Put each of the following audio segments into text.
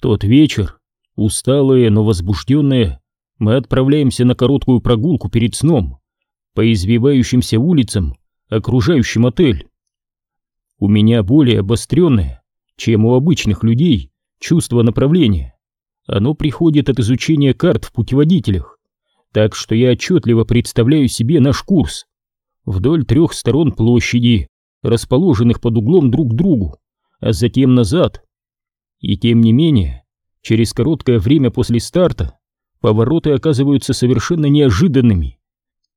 Тот вечер, усталые, но возбужденные, мы отправляемся на короткую прогулку перед сном по извивающимся улицам, окружающим отель. У меня более обостренное, чем у обычных людей, чувство направления. Оно приходит от изучения карт в путеводителях, так что я отчетливо представляю себе наш курс. Вдоль трех сторон площади, расположенных под углом друг к другу, а затем назад. И тем не менее, через короткое время после старта повороты оказываются совершенно неожиданными.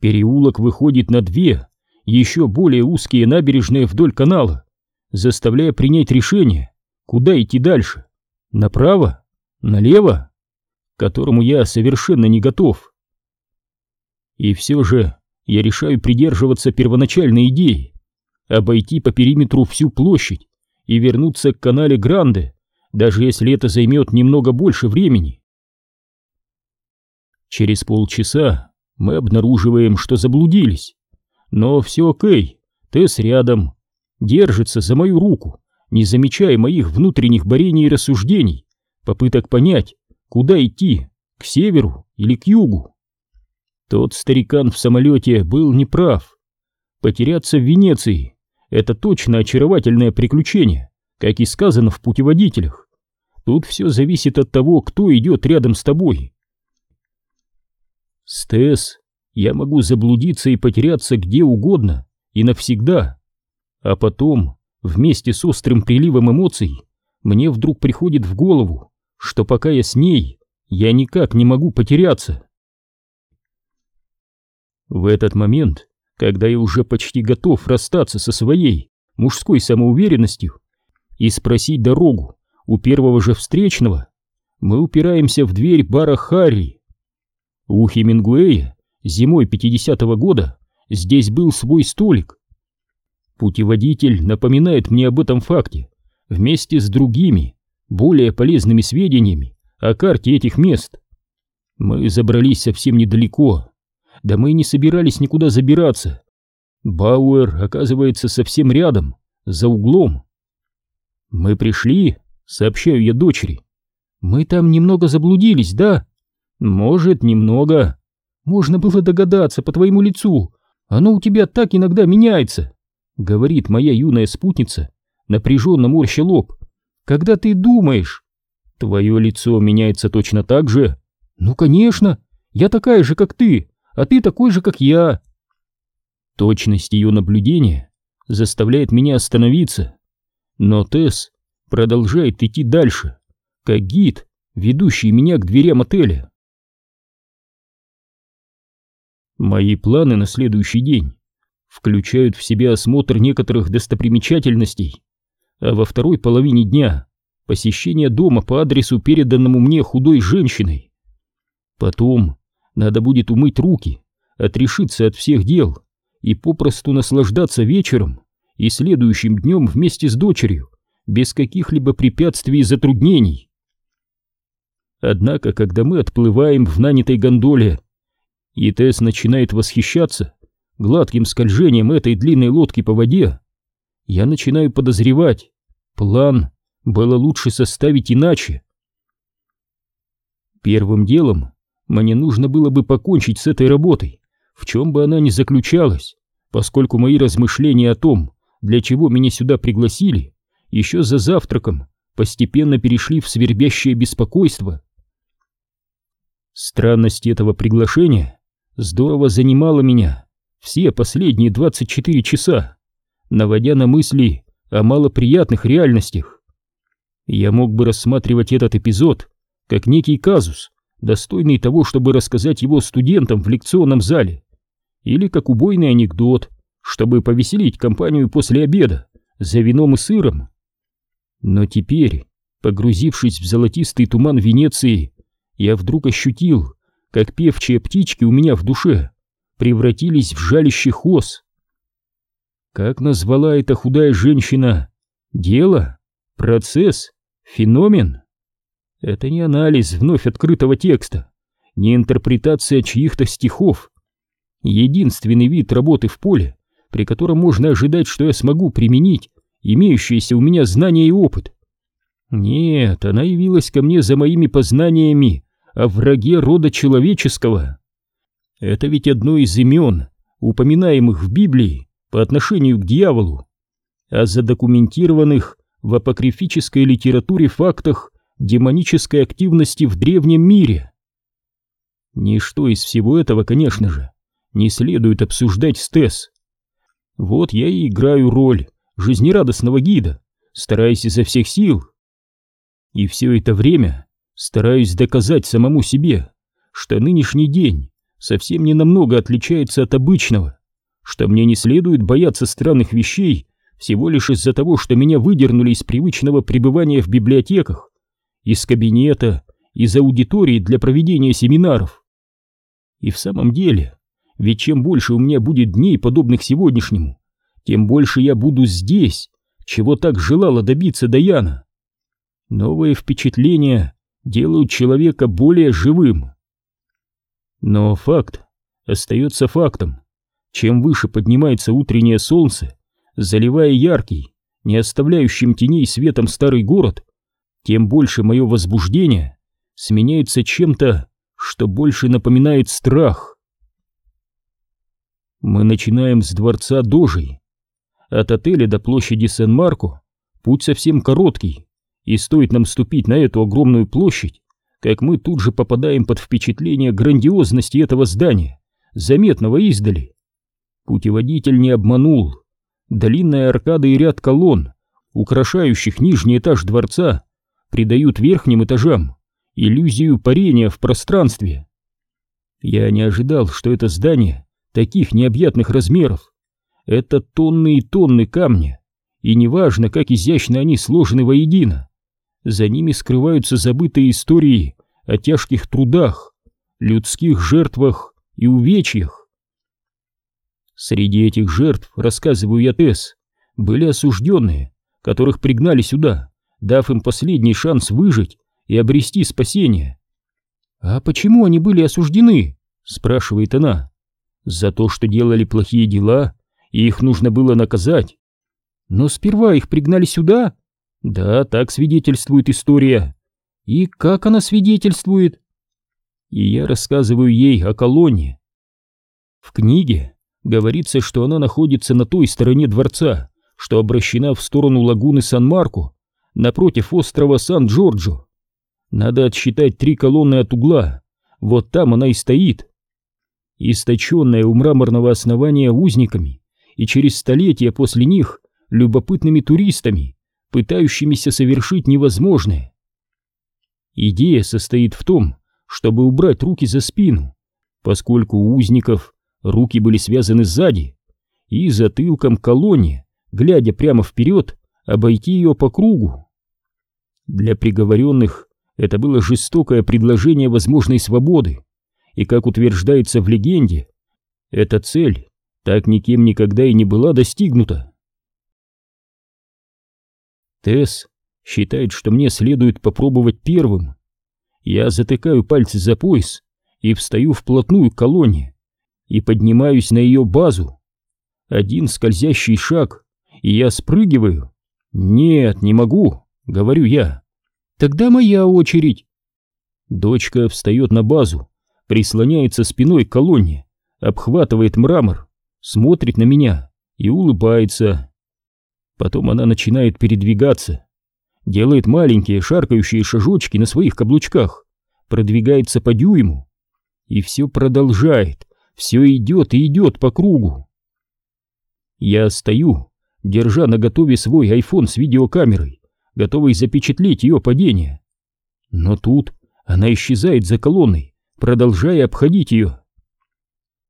Переулок выходит на две, еще более узкие набережные вдоль канала, заставляя принять решение, куда идти дальше. Направо? Налево? К которому я совершенно не готов. И все же я решаю придерживаться первоначальной идеи, обойти по периметру всю площадь и вернуться к канале Гранде, даже если это займет немного больше времени. Через полчаса мы обнаруживаем, что заблудились. Но все окей, Тесс рядом, держится за мою руку, не замечая моих внутренних борений и рассуждений, попыток понять, куда идти, к северу или к югу. Тот старикан в самолете был неправ. Потеряться в Венеции — это точно очаровательное приключение, как и сказано в путеводителях. Тут все зависит от того, кто идет рядом с тобой. Стес, я могу заблудиться и потеряться где угодно и навсегда. А потом, вместе с острым приливом эмоций, мне вдруг приходит в голову, что пока я с ней, я никак не могу потеряться. В этот момент, когда я уже почти готов расстаться со своей мужской самоуверенностью и спросить дорогу у первого же встречного, мы упираемся в дверь бара Харри. У Хемингуэя зимой 50-го года здесь был свой столик. Путеводитель напоминает мне об этом факте вместе с другими, более полезными сведениями о карте этих мест. Мы забрались совсем недалеко, да мы и не собирались никуда забираться. Бауэр оказывается совсем рядом, за углом. Мы пришли, сообщаю я дочери. Мы там немного заблудились, да? Может, немного. Можно было догадаться по твоему лицу. Оно у тебя так иногда меняется, говорит моя юная спутница, напряженно морща лоб. Когда ты думаешь, твое лицо меняется точно так же. Ну, конечно, я такая же, как ты, а ты такой же, как я. Точность ее наблюдения заставляет меня остановиться, но Тесс продолжает идти дальше, как гид, ведущий меня к дверям отеля. Мои планы на следующий день включают в себя осмотр некоторых достопримечательностей, а во второй половине дня посещение дома по адресу, переданному мне худой женщиной. Потом надо будет умыть руки, отрешиться от всех дел и попросту наслаждаться вечером и следующим днем вместе с дочерью, без каких-либо препятствий и затруднений. Однако, когда мы отплываем в нанятой гондоле, и Тесс начинает восхищаться гладким скольжением этой длинной лодки по воде, я начинаю подозревать, план было лучше составить иначе. Первым делом мне нужно было бы покончить с этой работой, в чем бы она ни заключалась, поскольку мои размышления о том, для чего меня сюда пригласили, еще за завтраком постепенно перешли в свербящее беспокойство. Странность этого приглашения здорово занимала меня все последние 24 часа, наводя на мысли о малоприятных реальностях. Я мог бы рассматривать этот эпизод как некий казус, достойный того, чтобы рассказать его студентам в лекционном зале, или как убойный анекдот, чтобы повеселить компанию после обеда за вином и сыром. Но теперь, погрузившись в золотистый туман Венеции, я вдруг ощутил, как певчие птички у меня в душе превратились в жалящих ос. Как назвала эта худая женщина? Дело? Процесс? Феномен? Это не анализ вновь открытого текста, не интерпретация чьих-то стихов. Единственный вид работы в поле, при котором можно ожидать, что я смогу применить имеющиеся у меня знания и опыт. Нет, она явилась ко мне за моими познаниями о враге рода человеческого. Это ведь одно из имен, упоминаемых в Библии по отношению к дьяволу, а задокументированных в апокрифической литературе фактах демонической активности в древнем мире. Ничто из всего этого, конечно же, не следует обсуждать с Тесс. Вот я и играю роль жизнерадостного гида, стараясь изо всех сил. И все это время стараюсь доказать самому себе, что нынешний день совсем не намного отличается от обычного, что мне не следует бояться странных вещей всего лишь из-за того, что меня выдернули из привычного пребывания в библиотеках, из кабинета, из аудитории для проведения семинаров. И в самом деле, ведь чем больше у меня будет дней, подобных сегодняшнему, тем больше я буду здесь, чего так желала добиться Даяна. Новые впечатления делают человека более живым. Но факт остается фактом. Чем выше поднимается утреннее солнце, заливая яркий, не оставляющим теней светом старый город, тем больше мое возбуждение сменяется чем-то, что больше напоминает страх. Мы начинаем с дворца Дожей. От отеля до площади Сен-Марко путь совсем короткий, и стоит нам ступить на эту огромную площадь, как мы тут же попадаем под впечатление грандиозности этого здания, заметного издали. Путеводитель не обманул. Длинная аркада и ряд колонн, украшающих нижний этаж дворца, придают верхним этажам иллюзию парения в пространстве. Я не ожидал, что это здание таких необъятных размеров. Это тонны и тонны камня, и неважно, как изящно они сложены воедино. За ними скрываются забытые истории о тяжких трудах, людских жертвах и увечьях. Среди этих жертв, рассказываю я Тесс, были осужденные, которых пригнали сюда, дав им последний шанс выжить и обрести спасение. «А почему они были осуждены?» — спрашивает она. «За то, что делали плохие дела, и их нужно было наказать. Но сперва их пригнали сюда?» «Да, так свидетельствует история». «И как она свидетельствует?» И я рассказываю ей о колонне. В книге говорится, что она находится на той стороне дворца, что обращена в сторону лагуны Сан-Марко, напротив острова Сан-Джорджо. Надо отсчитать три колонны от угла, вот там она и стоит. Источенная у мраморного основания узниками и через столетия после них любопытными туристами, пытающимися совершить невозможное. Идея состоит в том, чтобы убрать руки за спину, поскольку у узников руки были связаны сзади, и затылком колонне, глядя прямо вперед, обойти ее по кругу. Для приговоренных это было жестокое предложение возможной свободы, и, как утверждается в легенде, эта цель так никем никогда и не была достигнута. Тесс считает, что мне следует попробовать первым. Я затыкаю пальцы за пояс и встаю вплотную к колонне и поднимаюсь на ее базу. Один скользящий шаг, и я спрыгиваю. Нет, не могу, говорю я. Тогда моя очередь. Дочка встает на базу, прислоняется спиной к колонне, обхватывает мрамор, смотрит на меня и улыбается. Потом она начинает передвигаться, делает маленькие шаркающие шажочки на своих каблучках, продвигается по дюйму, и все продолжает, все идет и идет по кругу. Я стою, держа на готове свой айфон с видеокамерой, готовый запечатлеть ее падение. Но тут она исчезает за колонной, продолжая обходить ее.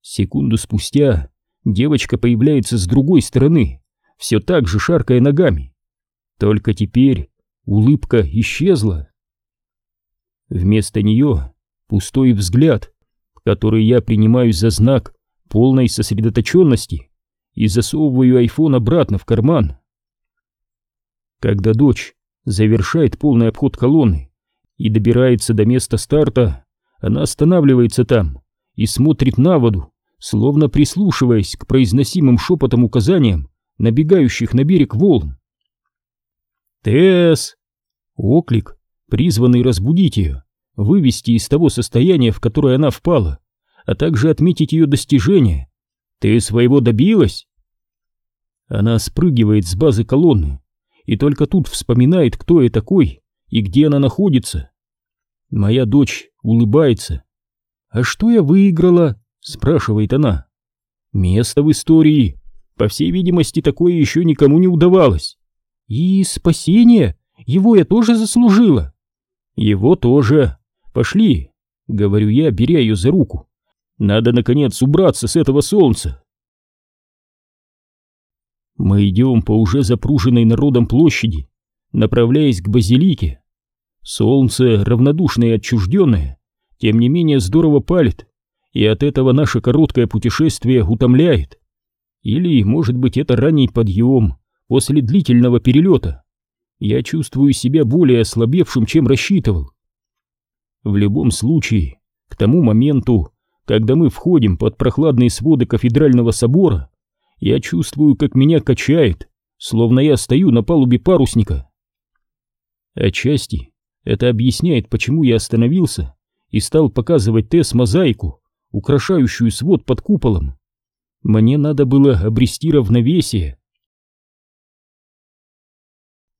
Секунду спустя девочка появляется с другой стороны, все так же шаркая ногами. Только теперь улыбка исчезла. Вместо нее пустой взгляд, который я принимаю за знак полной сосредоточенности и засовываю айфон обратно в карман. Когда дочь завершает полный обход колонны и добирается до места старта, она останавливается там и смотрит на воду, словно прислушиваясь к произносимым шепотом указаниям набегающих на берег волн. «Тесс!» Оклик, призванный разбудить ее, вывести из того состояния, в которое она впала, а также отметить ее достижения. Ты своего добилась? Она спрыгивает с базы колонны и только тут вспоминает, кто я такой и где она находится. Моя дочь улыбается. «А что я выиграла?» — спрашивает она. «Место в истории. По всей видимости, такое еще никому не удавалось. И спасение? Его я тоже заслужила?» «Его тоже. Пошли», — говорю я, беря ее за руку. «Надо, наконец, убраться с этого солнца». Мы идем по уже запруженной народом площади, направляясь к базилике. Солнце, равнодушное и отчужденное, тем не менее здорово палит, и от этого наше короткое путешествие утомляет. Или, может быть, это ранний подъем после длительного перелета. Я чувствую себя более ослабевшим, чем рассчитывал. В любом случае, к тому моменту, когда мы входим под прохладные своды кафедрального собора, я чувствую, как меня качает, словно я стою на палубе парусника. Отчасти это объясняет, почему я остановился и стал показывать Тесс мозаику, украшающую свод под куполом. Мне надо было обрести равновесие.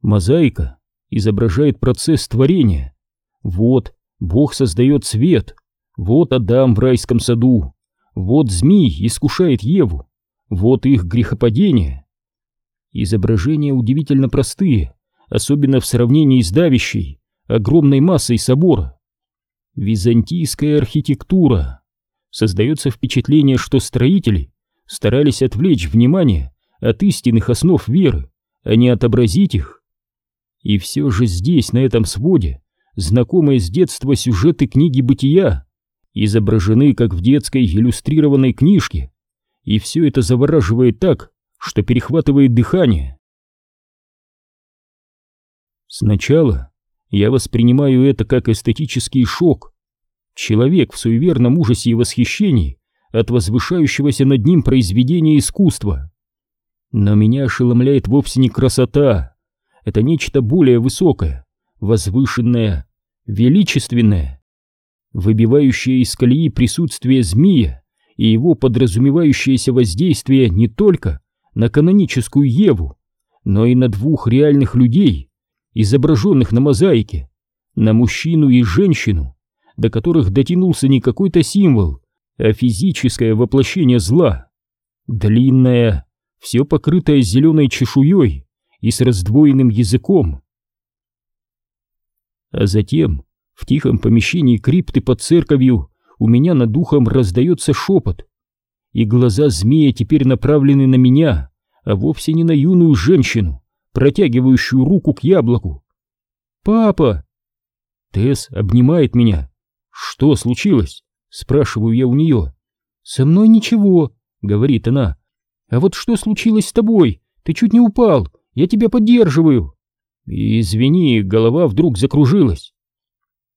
Мозаика изображает процесс творения. Вот Бог создает свет, вот Адам в райском саду, вот змей искушает Еву, вот их грехопадение. Изображения удивительно простые, особенно в сравнении с давящей, огромной массой собора. Византийская архитектура. Создается впечатление, что строители старались отвлечь внимание от истинных основ веры, а не отобразить их. И все же здесь, на этом своде, знакомые с детства сюжеты книги «Бытия» изображены, как в детской иллюстрированной книжке, и все это завораживает так, что перехватывает дыхание. Сначала я воспринимаю это как эстетический шок. Человек в суеверном ужасе и восхищении от возвышающегося над ним произведения искусства. Но меня ошеломляет вовсе не красота, это нечто более высокое, возвышенное, величественное, выбивающее из колеи присутствие змея и его подразумевающееся воздействие не только на каноническую Еву, но и на двух реальных людей, изображенных на мозаике, на мужчину и женщину, до которых дотянулся не какой-то символ, а физическое воплощение зла. Длинное, все покрытое зеленой чешуей и с раздвоенным языком. А затем в тихом помещении крипты под церковью у меня над духом раздается шепот, и глаза змея теперь направлены на меня, а вовсе не на юную женщину протягивающую руку к яблоку. «Папа!» Тесс обнимает меня. «Что случилось?» Спрашиваю я у нее. «Со мной ничего», — говорит она. «А вот что случилось с тобой? Ты чуть не упал. Я тебя поддерживаю». «Извини, голова вдруг закружилась».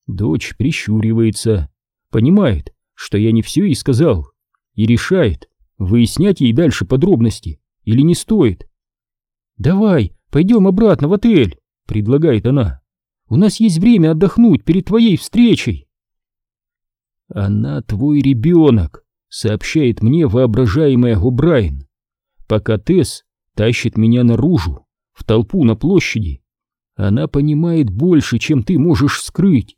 Дочь прищуривается, понимает, что я не все ей сказал, и решает, выяснять ей дальше подробности или не стоит. «Давай, пойдем обратно в отель», — предлагает она. «У нас есть время отдохнуть перед твоей встречей». «Она твой ребенок», — сообщает мне воображаемая О'Брайен, пока Тесс тащит меня наружу, в толпу на площади. Она понимает больше, чем ты можешь скрыть.